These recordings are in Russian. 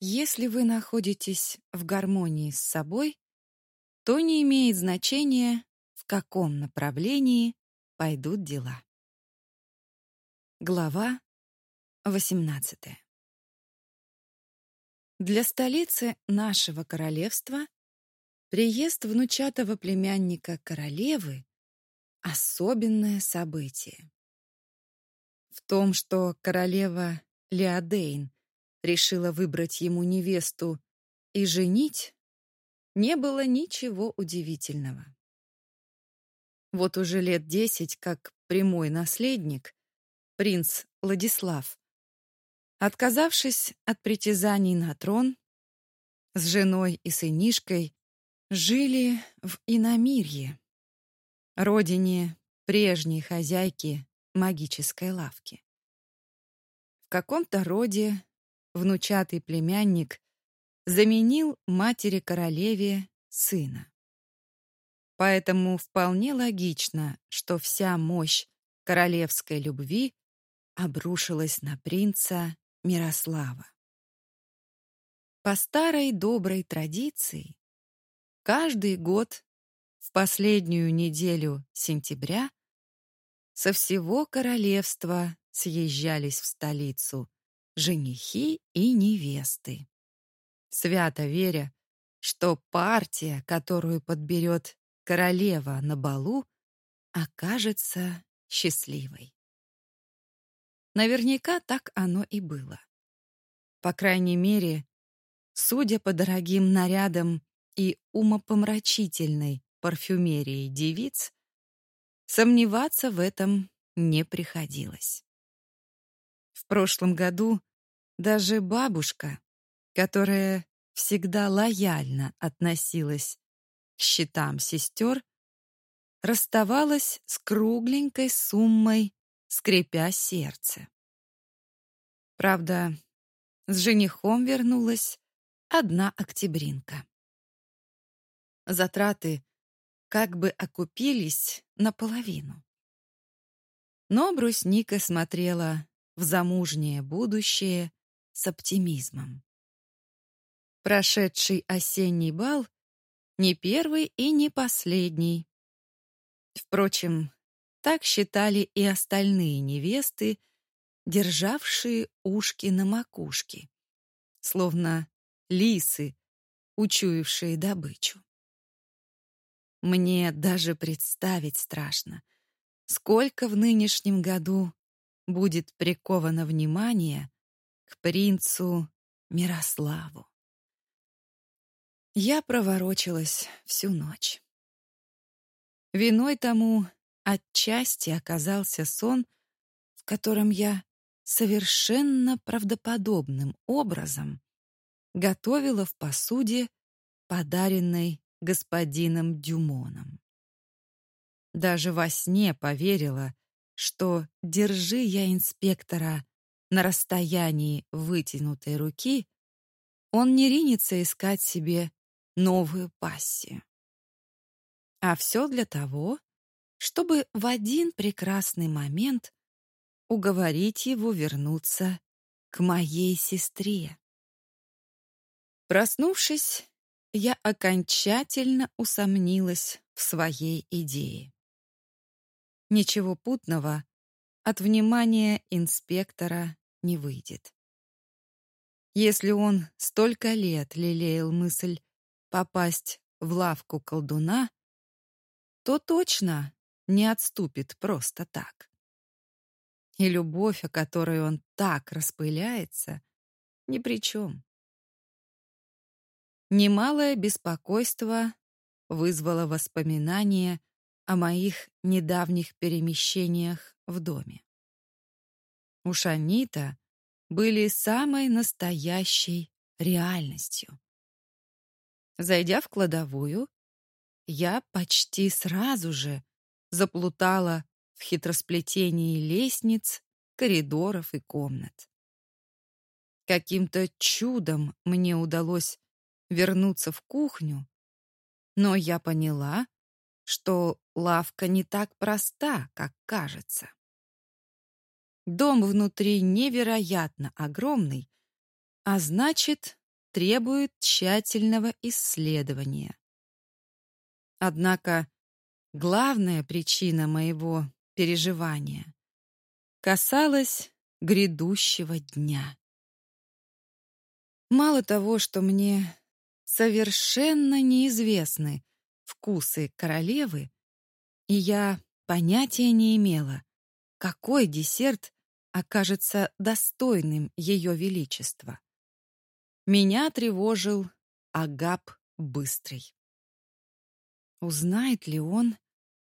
Если вы находитесь в гармонии с собой, то не имеет значения, в каком направлении пойдут дела. Глава 18. Для столицы нашего королевства приезд внучатого племянника королевы — особенное событие. В том, что королева Леодейн решила выбрать ему невесту и женить, не было ничего удивительного. Вот уже лет десять, как прямой наследник, принц Владислав, отказавшись от притязаний на трон, с женой и сынишкой жили в Иномирье, родине прежней хозяйки магической лавки. В каком-то роде внучатый племянник заменил матери-королеве сына. Поэтому вполне логично, что вся мощь королевской любви обрушилась на принца Мирослава. По старой доброй традиции, каждый год в последнюю неделю сентября со всего королевства съезжались в столицу женихи и невесты. Свято веря, что партия, которую подберет королева на балу, окажется счастливой. Наверняка так оно и было. По крайней мере, судя по дорогим нарядам и умопомрачительной парфюмерии девиц, сомневаться в этом не приходилось. В прошлом году даже бабушка, которая всегда лояльно относилась к счетам сестер, расставалась с кругленькой суммой, скрипя сердце. Правда, с женихом вернулась одна октябринка. Затраты как бы окупились наполовину. Но брусника смотрела в замужнее будущее с оптимизмом. Прошедший осенний бал не первый и не последний. Впрочем, так считали и остальные невесты, державшие ушки на макушке, словно лисы, учуявшие добычу. Мне даже представить страшно, сколько в нынешнем году будет приковано внимание к принцу Мирославу. Я проворочилась всю ночь. Виной тому отчасти оказался сон, в котором я совершенно правдоподобным образом готовила в посуде, подаренной господином Дюмоном. Даже во сне поверила, что держи я инспектора на расстоянии вытянутой руки, он не ринется искать себе новую пассию. А все для того, чтобы в один прекрасный момент уговорить его вернуться к моей сестре. Проснувшись, я окончательно усомнилась в своей идее. Ничего путного от внимания инспектора не выйдет. Если он столько лет лелеял мысль попасть в лавку колдуна, то точно не отступит просто так. И любовь, о которой он так распыляется, ни при чем. Немалое беспокойство вызвало воспоминание о моих недавних перемещениях в доме. У Шанита были самой настоящей реальностью. Зайдя в кладовую, я почти сразу же заплутала в хитросплетении лестниц, коридоров и комнат. Каким-то чудом мне удалось вернуться в кухню, но я поняла, что лавка не так проста, как кажется. Дом внутри невероятно огромный, а значит, требует тщательного исследования. Однако главная причина моего переживания касалась грядущего дня. Мало того, что мне совершенно неизвестны вкусы королевы, и я понятия не имела, какой десерт окажется достойным ее величества. Меня тревожил Агап Быстрый. Узнает ли он,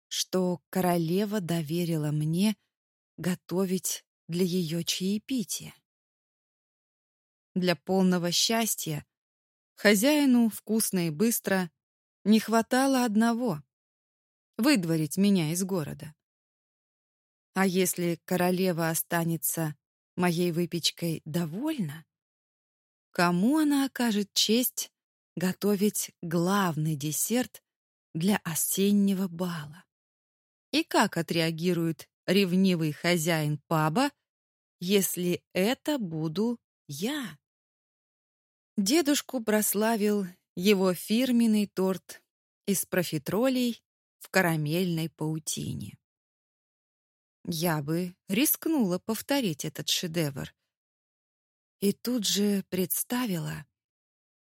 что королева доверила мне готовить для ее чаепития? Для полного счастья хозяину вкусно и быстро не хватало одного — выдворить меня из города. А если королева останется моей выпечкой довольна, Кому она окажет честь готовить главный десерт для осеннего бала? И как отреагирует ревнивый хозяин паба, если это буду я? Дедушку прославил его фирменный торт из профитролей в карамельной паутине. Я бы рискнула повторить этот шедевр, и тут же представила,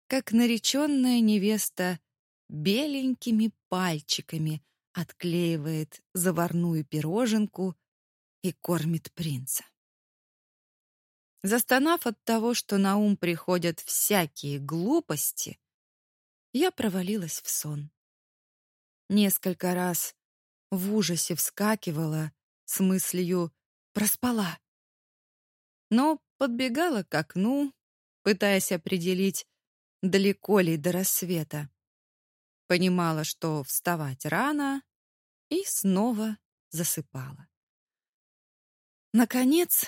как нареченная невеста беленькими пальчиками отклеивает заварную пироженку и кормит принца. Застонав от того, что на ум приходят всякие глупости, я провалилась в сон. Несколько раз в ужасе вскакивала с мыслью «проспала». Но подбегала к окну, пытаясь определить, далеко ли до рассвета. Понимала, что вставать рано, и снова засыпала. Наконец,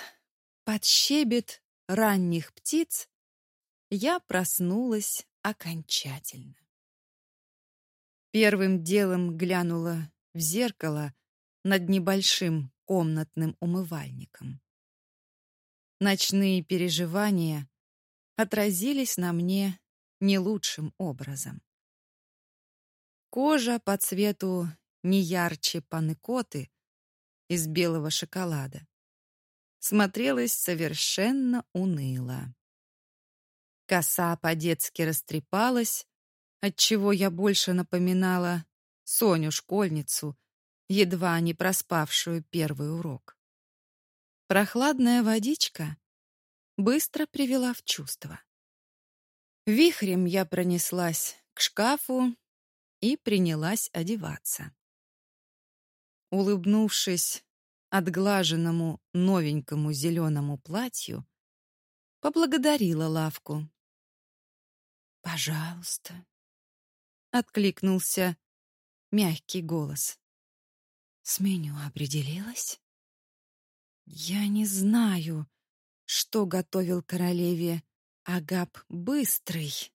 под щебет ранних птиц я проснулась окончательно. Первым делом глянула в зеркало над небольшим комнатным умывальником. Ночные переживания отразились на мне не лучшим образом. Кожа по цвету не ярче панекоты из белого шоколада смотрелась совершенно уныло. Коса по-детски растрепалась, отчего я больше напоминала Соню-школьницу, едва не проспавшую первый урок. Прохладная водичка быстро привела в чувство. Вихрем я пронеслась к шкафу и принялась одеваться. Улыбнувшись отглаженному новенькому зеленому платью, поблагодарила лавку. «Пожалуйста», — откликнулся мягкий голос. «С меню определилась?» Я не знаю, что готовил королеве Агап Быстрый.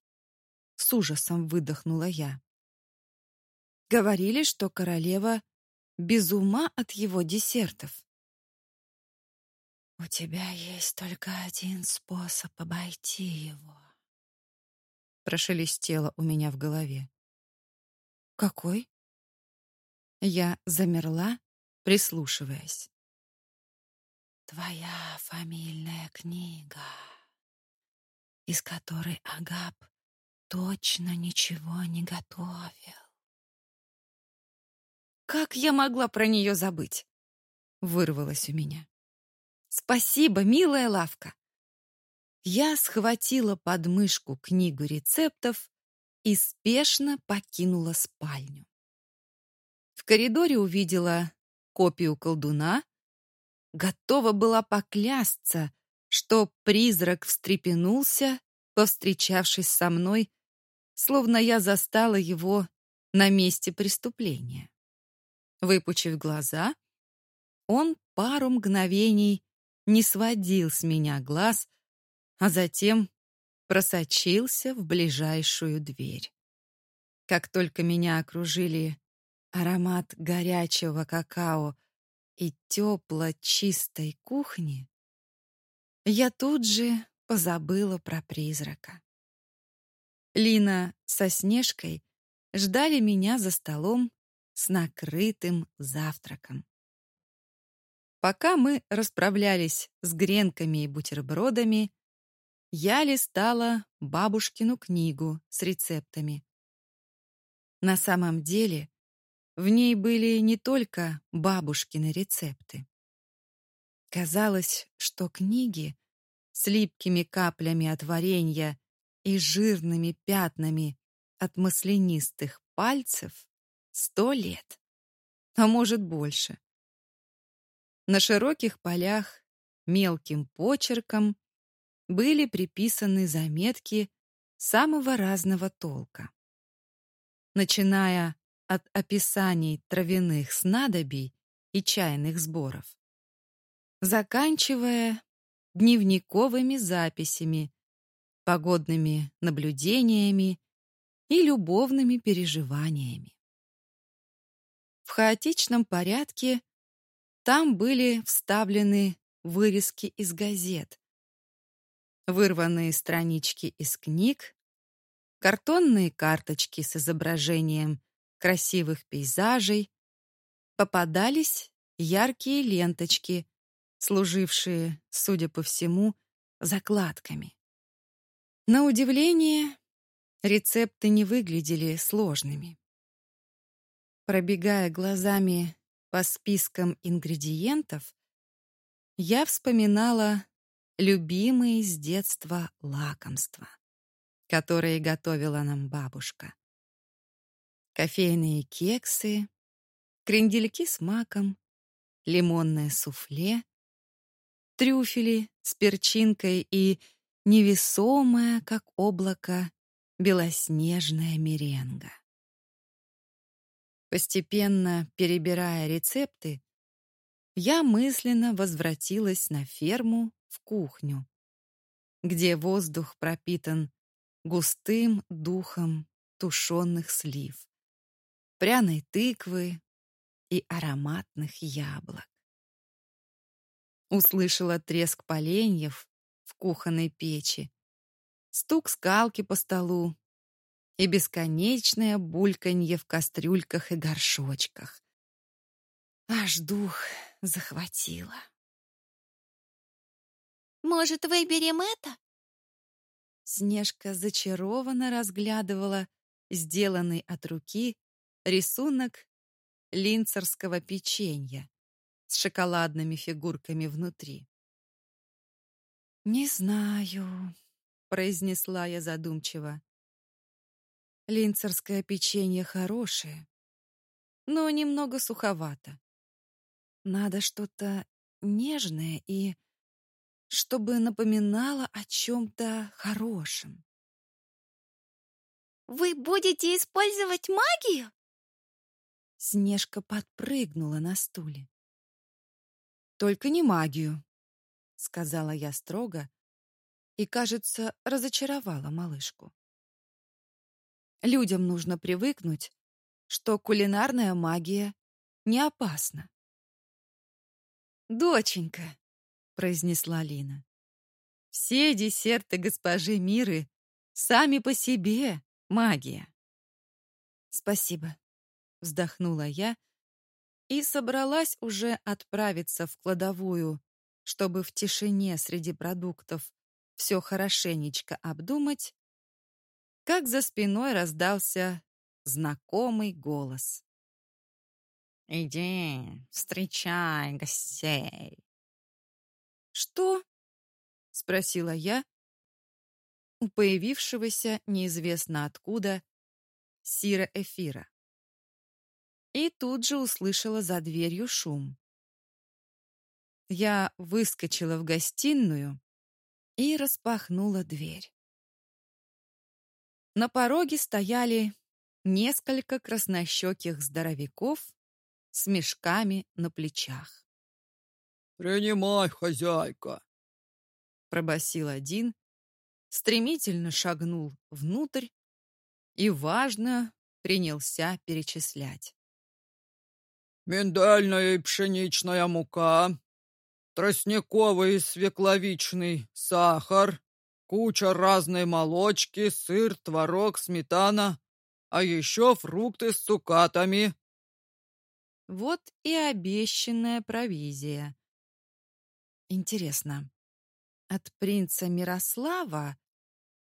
С ужасом выдохнула я. Говорили, что королева без ума от его десертов. У тебя есть только один способ обойти его. Прошелестело у меня в голове. Какой? Я замерла, прислушиваясь. Твоя фамильная книга, из которой Агап точно ничего не готовил. Как я могла про нее забыть? Вырвалось у меня. Спасибо, милая лавка. Я схватила под мышку книгу рецептов и спешно покинула спальню. В коридоре увидела копию колдуна, готова была поклясться, что призрак встрепенулся, повстречавшись со мной, словно я застала его на месте преступления. Выпучив глаза, он пару мгновений не сводил с меня глаз, а затем просочился в ближайшую дверь. Как только меня окружили аромат горячего какао и тепло-чистой кухни, я тут же позабыла про призрака. Лина со Снежкой ждали меня за столом с накрытым завтраком. Пока мы расправлялись с гренками и бутербродами, я листала бабушкину книгу с рецептами. На самом деле, в ней были не только бабушкины рецепты. Казалось, что книги с липкими каплями от варенья и жирными пятнами от маслянистых пальцев сто лет, а может больше. На широких полях мелким почерком были приписаны заметки самого разного толка. Начиная от описаний травяных снадобий и чайных сборов, заканчивая дневниковыми записями, погодными наблюдениями и любовными переживаниями. В хаотичном порядке там были вставлены вырезки из газет, вырванные странички из книг, картонные карточки с изображением красивых пейзажей, попадались яркие ленточки, служившие, судя по всему, закладками. На удивление, рецепты не выглядели сложными. Пробегая глазами по спискам ингредиентов, я вспоминала любимые с детства лакомства, которые готовила нам бабушка. Кофейные кексы, крендельки с маком, лимонное суфле, трюфели с перчинкой и невесомая, как облако, белоснежная меренга. Постепенно перебирая рецепты, я мысленно возвратилась на ферму в кухню, где воздух пропитан густым духом тушеных слив, пряной тыквы и ароматных яблок. Услышала треск поленьев в кухонной печи, стук скалки по столу и бесконечное бульканье в кастрюльках и горшочках. Аж дух захватило. Может, выберем это? Снежка зачарованно разглядывала сделанный от руки рисунок линцерского печенья с шоколадными фигурками внутри. «Не знаю», — произнесла я задумчиво. «Линцерское печенье хорошее, но немного суховато. Надо что-то нежное и чтобы напоминало о чем-то хорошем. «Вы будете использовать магию?» Снежка подпрыгнула на стуле. «Только не магию», — сказала я строго и, кажется, разочаровала малышку. Людям нужно привыкнуть, что кулинарная магия не опасна. «Доченька», произнесла Лина. Все десерты госпожи Миры сами по себе магия. Спасибо, вздохнула я и собралась уже отправиться в кладовую, чтобы в тишине среди продуктов все хорошенечко обдумать, как за спиной раздался знакомый голос. «Иди, встречай гостей!» «Что?» — спросила я у появившегося неизвестно откуда Сира Эфира. И тут же услышала за дверью шум. Я выскочила в гостиную и распахнула дверь. На пороге стояли несколько краснощеких здоровяков с мешками на плечах. «Принимай, хозяйка!» Пробасил один, стремительно шагнул внутрь и, важно, принялся перечислять. «Миндальная и пшеничная мука, тростниковый и свекловичный сахар, куча разной молочки, сыр, творог, сметана, а еще фрукты с цукатами. Вот и обещанная провизия. Интересно, от принца Мирослава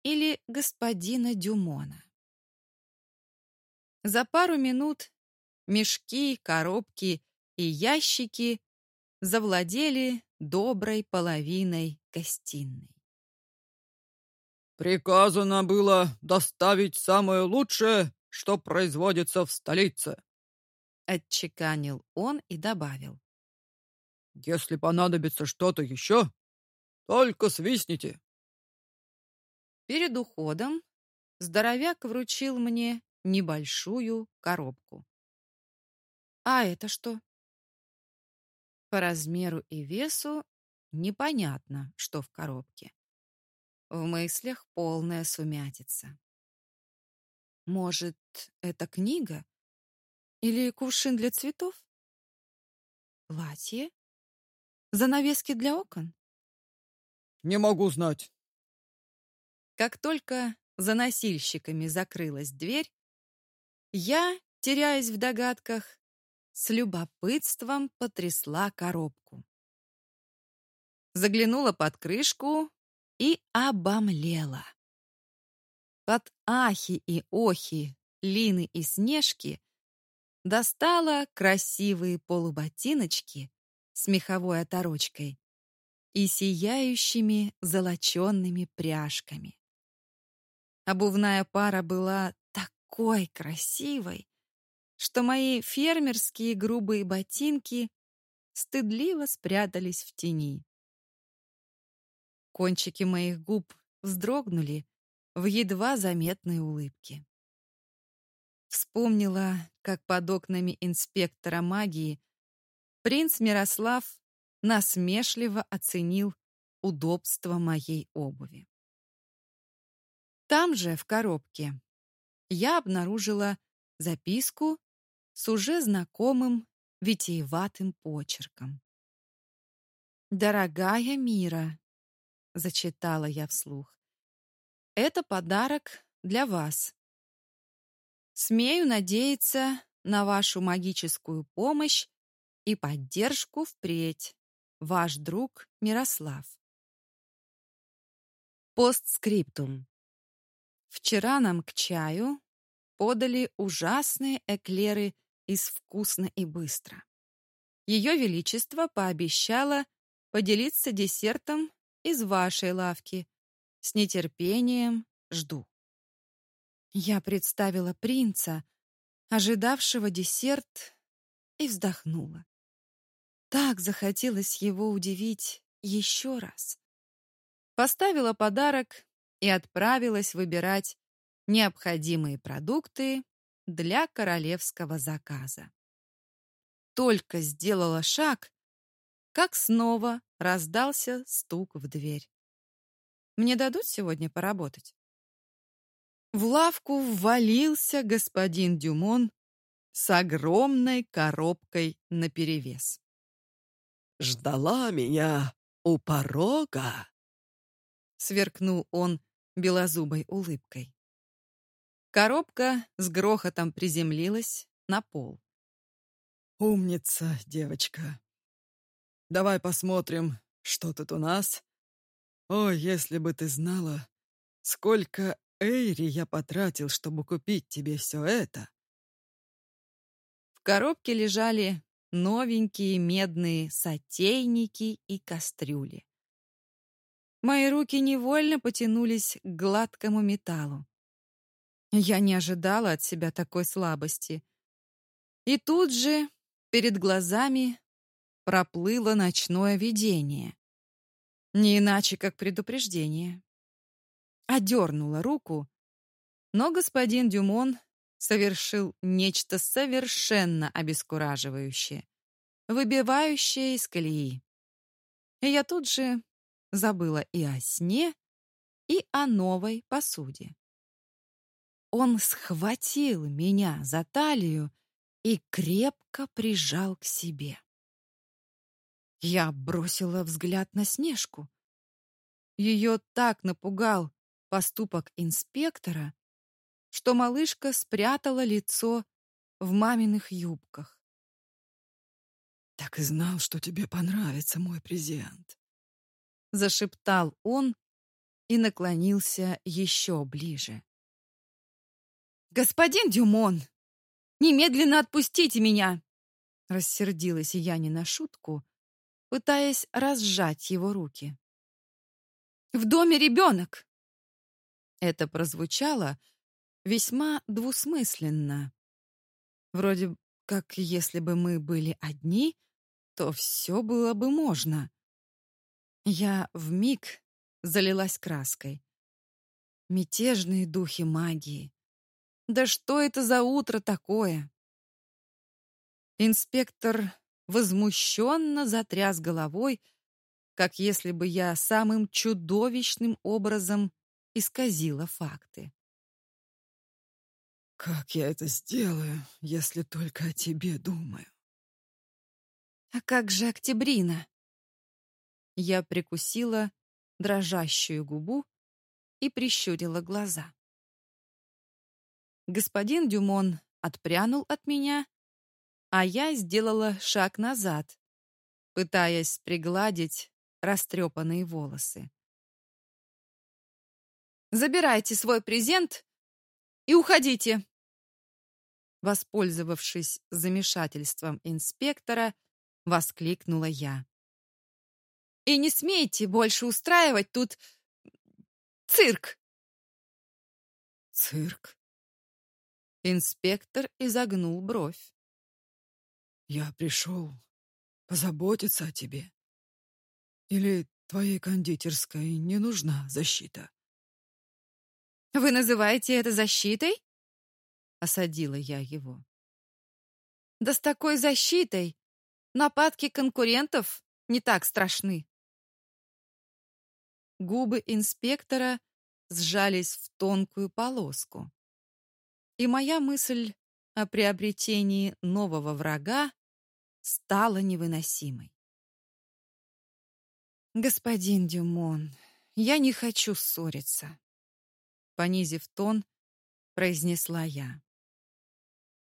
или господина Дюмона? За пару минут мешки, коробки и ящики завладели доброй половиной гостиной. Приказано было доставить самое лучшее, что производится в столице. Отчеканил он и добавил. Если понадобится что-то еще, только свистните. Перед уходом здоровяк вручил мне небольшую коробку. А это что? По размеру и весу непонятно, что в коробке. В мыслях полная сумятица. Может, это книга? Или кувшин для цветов? Платье? Занавески для окон? Не могу знать. Как только за носильщиками закрылась дверь, я, теряясь в догадках, с любопытством потрясла коробку. Заглянула под крышку и обомлела. Под ахи и охи Лины и Снежки достала красивые полуботиночки с меховой оторочкой и сияющими золоченными пряжками. Обувная пара была такой красивой, что мои фермерские грубые ботинки стыдливо спрятались в тени. Кончики моих губ вздрогнули в едва заметной улыбке. Вспомнила, как под окнами инспектора магии принц Мирослав насмешливо оценил удобство моей обуви. Там же, в коробке, я обнаружила записку с уже знакомым витиеватым почерком. «Дорогая Мира», — зачитала я вслух, — «это подарок для вас. Смею надеяться на вашу магическую помощь и поддержку впредь. Ваш друг Мирослав». Постскриптум. Вчера нам к чаю подали ужасные эклеры из «Вкусно и быстро». Ее Величество пообещало поделиться десертом из вашей лавки. С нетерпением жду. Я представила принца, ожидавшего десерт, и вздохнула. Так захотелось его удивить еще раз. Поставила подарок и отправилась выбирать необходимые продукты для королевского заказа. Только сделала шаг, как снова раздался стук в дверь. Мне дадут сегодня поработать? В лавку ввалился господин Дюмон с огромной коробкой наперевес. «Ждала меня у порога?» Сверкнул он белозубой улыбкой. Коробка с грохотом приземлилась на пол. Умница, девочка. Давай посмотрим, что тут у нас. О, если бы ты знала, сколько эйри я потратил, чтобы купить тебе все это. В коробке лежали новенькие медные сотейники и кастрюли. Мои руки невольно потянулись к гладкому металлу. Я не ожидала от себя такой слабости. И тут же перед глазами проплыло ночное видение. Не иначе, как предупреждение. Одернула руку, но господин Дюмон совершил нечто совершенно обескураживающее, выбивающее из колеи. И я тут же забыла и о сне, и о новой посуде. Он схватил меня за талию и крепко прижал к себе. Я бросила взгляд на Снежку. Ее так напугал поступок инспектора, что малышка спрятала лицо в маминых юбках. «Так и знал, что тебе понравится мой презент», — зашептал он и наклонился еще ближе. «Господин Дюмон, немедленно отпустите меня!» Рассердилась я не на шутку, пытаясь разжать его руки. «В доме ребенок!» Это прозвучало весьма двусмысленно. Вроде как если бы мы были одни, то все было бы можно. Я вмиг залилась краской. Мятежные духи магии. Да что это за утро такое? Инспектор возмущенно затряс головой, как если бы я самым чудовищным образом исказила факты. «Как я это сделаю, если только о тебе думаю?» «А как же Октябрина?» Я прикусила дрожащую губу и прищурила глаза. Господин Дюмон отпрянул от меня, а я сделала шаг назад, пытаясь пригладить растрепанные волосы. «Забирайте свой презент и уходите!» Воспользовавшись замешательством инспектора, воскликнула я. «И не смейте больше устраивать тут цирк!» «Цирк?» Инспектор изогнул бровь. «Я пришел позаботиться о тебе. Или твоей кондитерской не нужна защита?» «Вы называете это защитой?» Осадила я его. «Да с такой защитой нападки конкурентов не так страшны». Губы инспектора сжались в тонкую полоску и моя мысль о приобретении нового врага стала невыносимой. «Господин Дюмон, я не хочу ссориться», — понизив тон, произнесла я.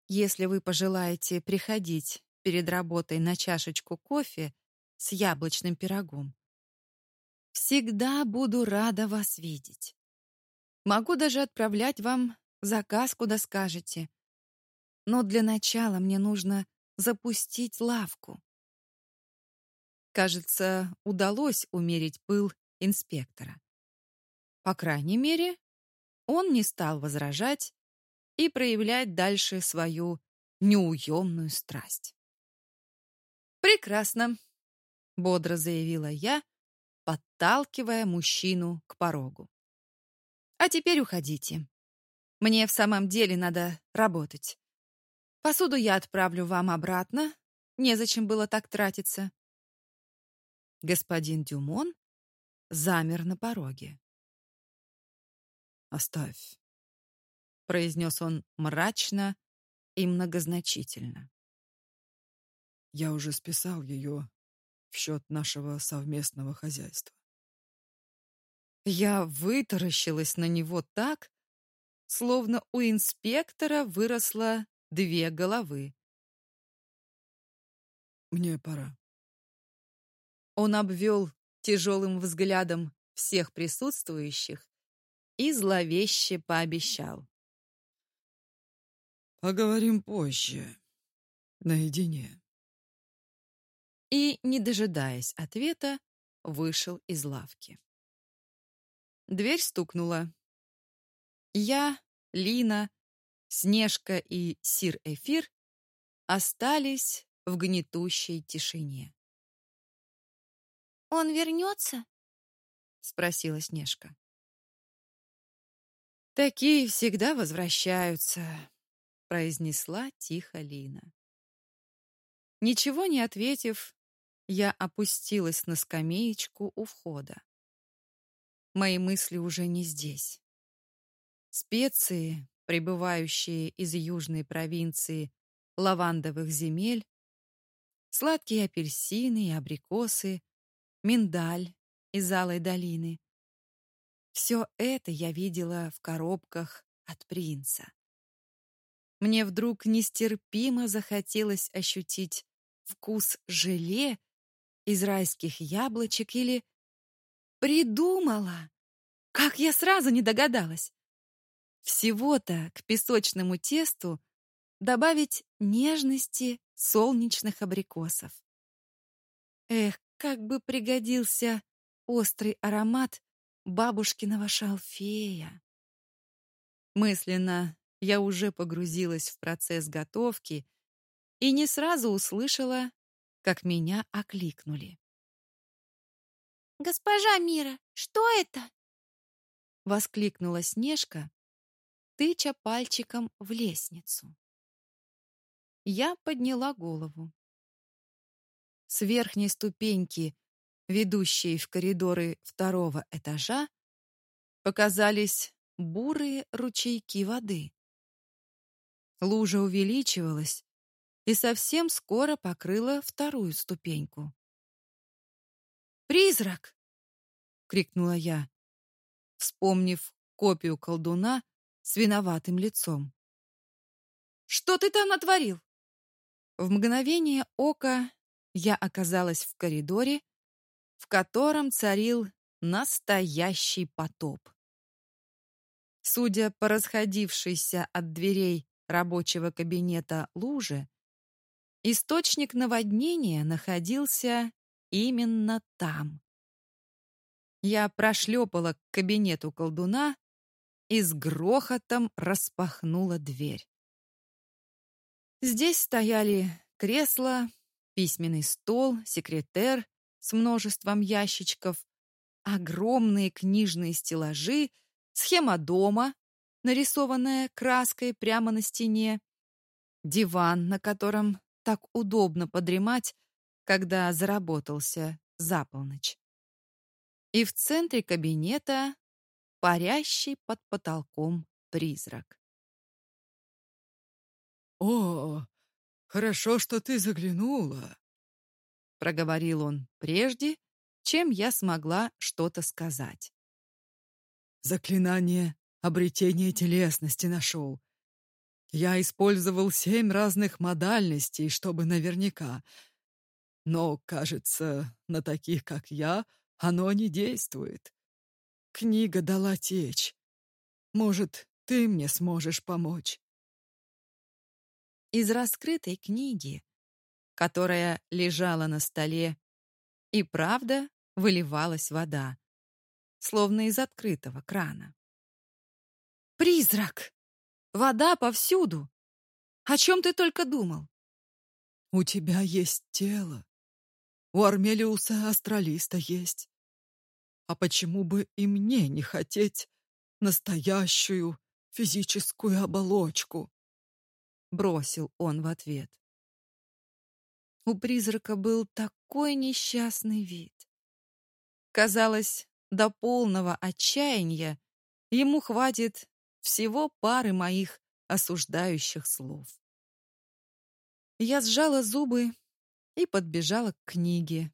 «Если вы пожелаете приходить перед работой на чашечку кофе с яблочным пирогом, всегда буду рада вас видеть. Могу даже отправлять вам заказ, куда скажете. Но для начала мне нужно запустить лавку. Кажется, удалось умерить пыл инспектора. По крайней мере, он не стал возражать и проявлять дальше свою неуемную страсть. «Прекрасно», — бодро заявила я, подталкивая мужчину к порогу. «А теперь уходите. Мне в самом деле надо работать. Посуду я отправлю вам обратно. Незачем было так тратиться. Господин Дюмон замер на пороге. «Оставь», — произнес он мрачно и многозначительно. «Я уже списал ее в счет нашего совместного хозяйства». Я вытаращилась на него так, словно у инспектора выросло две головы. «Мне пора». Он обвел тяжелым взглядом всех присутствующих и зловеще пообещал. «Поговорим позже, наедине». И, не дожидаясь ответа, вышел из лавки. Дверь стукнула. Я, Лина, Снежка и Сир-Эфир остались в гнетущей тишине. «Он вернется?» — спросила Снежка. «Такие всегда возвращаются», — произнесла тихо Лина. Ничего не ответив, я опустилась на скамеечку у входа. Мои мысли уже не здесь. Специи, прибывающие из южной провинции лавандовых земель, сладкие апельсины и абрикосы, миндаль из алой долины, Все это я видела в коробках от принца. Мне вдруг нестерпимо захотелось ощутить вкус желе из райских яблочек или придумала. Как я сразу не догадалась. Всего-то к песочному тесту добавить нежности солнечных абрикосов. Эх, как бы пригодился острый аромат бабушкиного шалфея. Мысленно я уже погрузилась в процесс готовки и не сразу услышала, как меня окликнули. «Госпожа Мира, что это?» — воскликнула Снежка, тыча пальчиком в лестницу. Я подняла голову. С верхней ступеньки, ведущей в коридоры второго этажа, показались бурые ручейки воды. Лужа увеличивалась и совсем скоро покрыла вторую ступеньку. «Призрак!» — крикнула я, вспомнив копию колдуна с виноватым лицом. «Что ты там натворил?» В мгновение ока я оказалась в коридоре, в котором царил настоящий потоп. Судя по расходившейся от дверей рабочего кабинета луже, источник наводнения находился именно там. Я прошлепала к кабинету колдуна и с грохотом распахнула дверь. Здесь стояли кресло, письменный стол, секретер с множеством ящичков, огромные книжные стеллажи, схема дома, нарисованная краской прямо на стене, диван, на котором так удобно подремать, когда заработался за полночь. И в центре кабинета парящий под потолком призрак. «О, хорошо, что ты заглянула», — проговорил он прежде, чем я смогла что-то сказать. «Заклинание обретения телесности нашел. Я использовал семь разных модальностей, чтобы наверняка. Но, кажется, на таких, как я, оно не действует. Книга дала течь. Может, ты мне сможешь помочь?» из раскрытой книги, которая лежала на столе, и правда выливалась вода, словно из открытого крана. «Призрак! Вода повсюду! О чем ты только думал?» «У тебя есть тело. У Армелиуса астралиста есть. А почему бы и мне не хотеть настоящую физическую оболочку?» бросил он в ответ. У призрака был такой несчастный вид. Казалось, до полного отчаяния ему хватит всего пары моих осуждающих слов. Я сжала зубы и подбежала к книге,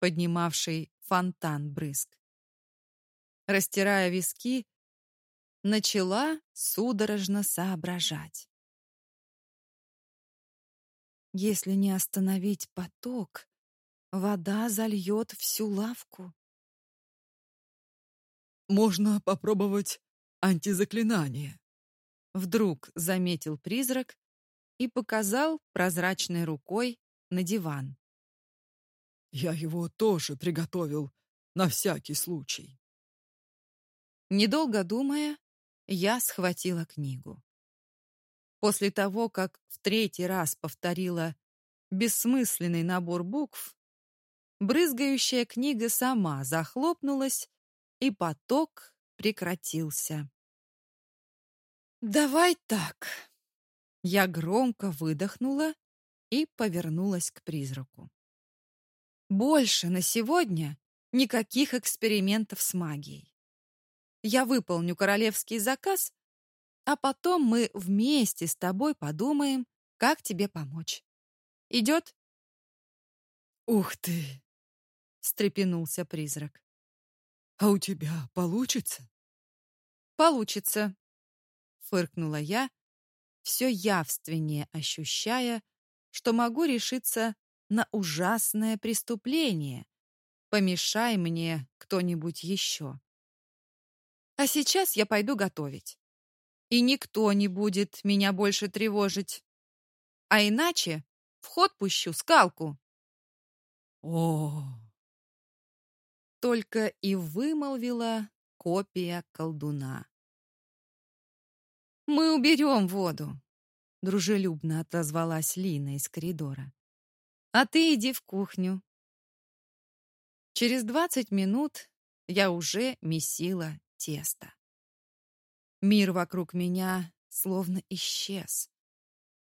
поднимавшей фонтан брызг. Растирая виски, начала судорожно соображать. Если не остановить поток, вода зальет всю лавку. Можно попробовать антизаклинание. Вдруг заметил призрак и показал прозрачной рукой на диван. Я его тоже приготовил на всякий случай. Недолго думая, я схватила книгу. После того, как в третий раз повторила бессмысленный набор букв, брызгающая книга сама захлопнулась, и поток прекратился. «Давай так!» Я громко выдохнула и повернулась к призраку. «Больше на сегодня никаких экспериментов с магией. Я выполню королевский заказ а потом мы вместе с тобой подумаем, как тебе помочь. Идет? Ух ты! встрепенулся призрак. А у тебя получится? получится, фыркнула я, все явственнее ощущая, что могу решиться на ужасное преступление. Помешай мне кто-нибудь еще. А сейчас я пойду готовить. И никто не будет меня больше тревожить. А иначе в ход пущу скалку. О, только и вымолвила копия колдуна. Мы уберем воду, дружелюбно отозвалась Лина из коридора. А ты иди в кухню. Через двадцать минут я уже месила тесто. Мир вокруг меня словно исчез.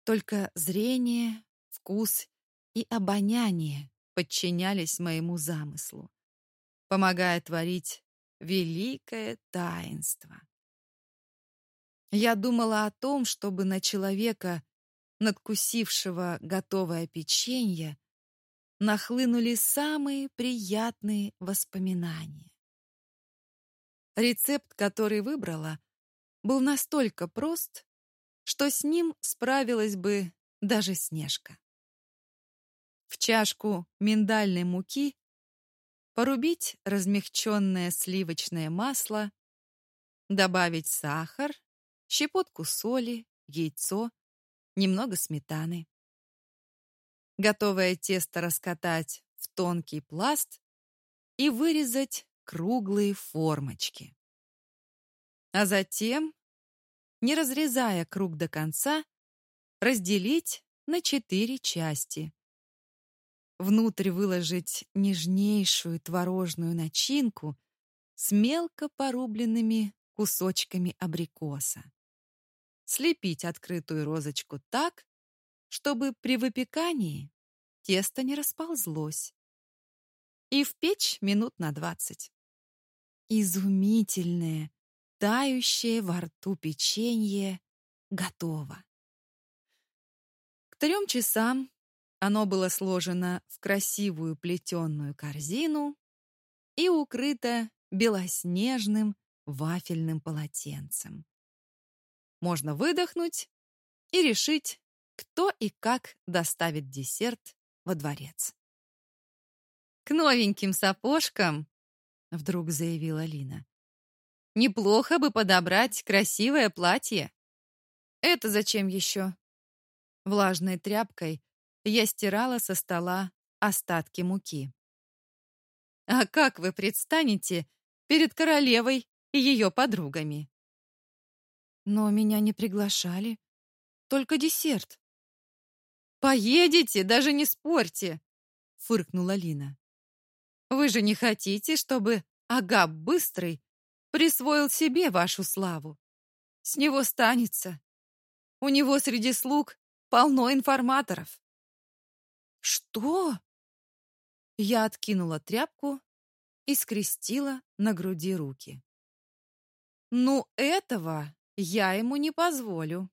Только зрение, вкус и обоняние подчинялись моему замыслу, помогая творить великое таинство. Я думала о том, чтобы на человека, надкусившего готовое печенье, нахлынули самые приятные воспоминания. Рецепт, который выбрала, был настолько прост, что с ним справилась бы даже Снежка. В чашку миндальной муки порубить размягченное сливочное масло, добавить сахар, щепотку соли, яйцо, немного сметаны. Готовое тесто раскатать в тонкий пласт и вырезать круглые формочки. А затем, не разрезая круг до конца, разделить на четыре части. Внутрь выложить нежнейшую творожную начинку с мелко порубленными кусочками абрикоса слепить открытую розочку так, чтобы при выпекании тесто не расползлось. И в печь минут на двадцать. Изумительное, тающее во рту печенье готово. К трем часам оно было сложено в красивую плетеную корзину и укрыто белоснежным вафельным полотенцем можно выдохнуть и решить, кто и как доставит десерт во дворец. «К новеньким сапожкам», — вдруг заявила Лина, «неплохо бы подобрать красивое платье». «Это зачем еще?» Влажной тряпкой я стирала со стола остатки муки. «А как вы предстанете перед королевой и ее подругами?» Но меня не приглашали. Только десерт. «Поедете, даже не спорьте!» — фыркнула Лина. «Вы же не хотите, чтобы Агаб Быстрый присвоил себе вашу славу? С него станется. У него среди слуг полно информаторов». «Что?» Я откинула тряпку и скрестила на груди руки. «Ну, этого я ему не позволю.